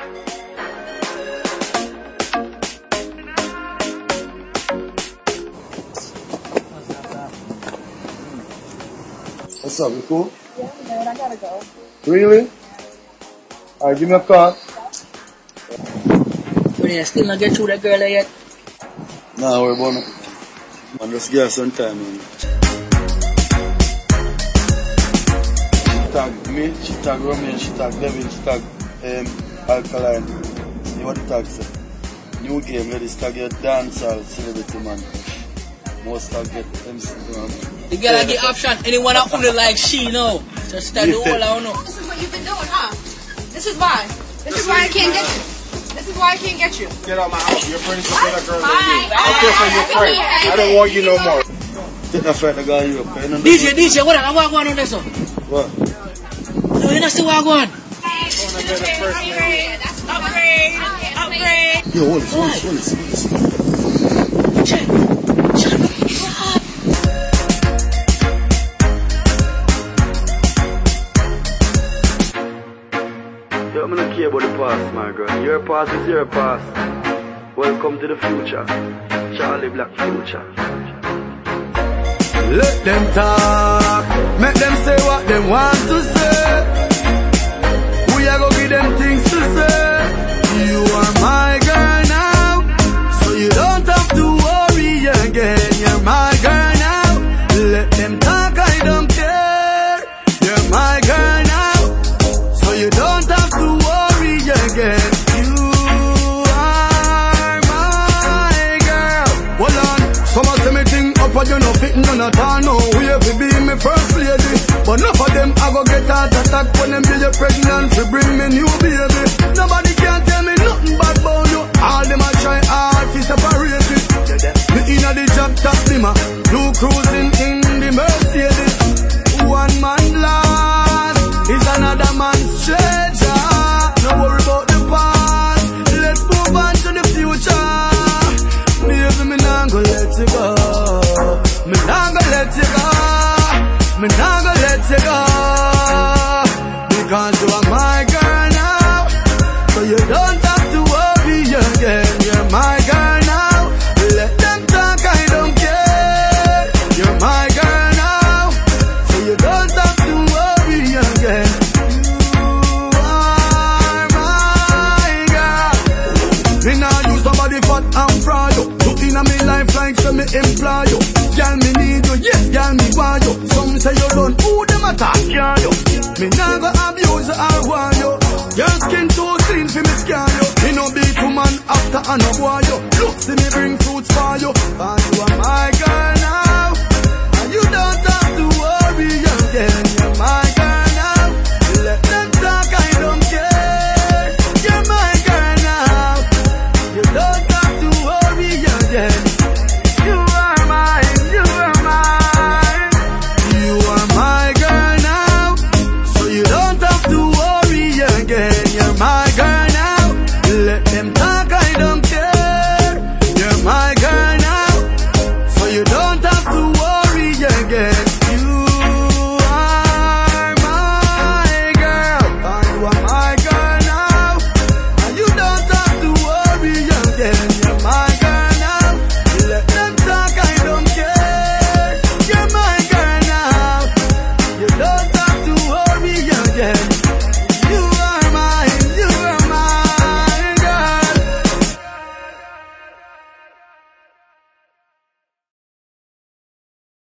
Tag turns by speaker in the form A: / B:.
A: What's up, you cool?
B: Yeah, man, I gotta go.
A: Really? Alright, give me a call.
C: But yeah, still not get through that girl yet.
A: Nah, worry about it. Man, just give her some time, man. She tag me, she tag Romy, she tag Devin, she tag um, Alkaline. See what the tag say? New game, ladies tag your dancehall celebrity man. Most tag get MC. Um,
C: The girl I get option, anyone out only like she know. Just start the whole I know.
B: This is what you've been doing, huh? This is why. This is why I can't get you. This is why I can't get you.
D: Get out my house. Your friend is a better girl than
B: Bye.
D: you. I don't care for your friend. I don't want you no more.
A: Take a friend, the guy you up. You know,
C: DJ, DJ, what I want going on this one.
A: What?
C: No, you not see what I want.
B: Upgrade. Upgrade.
A: Yo, hold this, hold this, hold this, hold this.
C: Check. Shut up.
A: Yo, I'm not care about the past, my girl. Your past is your past. Welcome to the future. Charly Black Future.
E: Let them talk, none at all. No way fi be me first lady, but enough of them I go get heart attack when them be pregnant to bring me new baby. Nobody can tell me nothing bad about you. All them a try hard Me nah like say me employ you. Girl me need you, yes, girl me want you. Some say you done, who them attack can you? Me go abuse or want you. Your skin too clean for me scan you. Me no beat woman after I no boy you. Look, see me bring fruits for you. You're my girl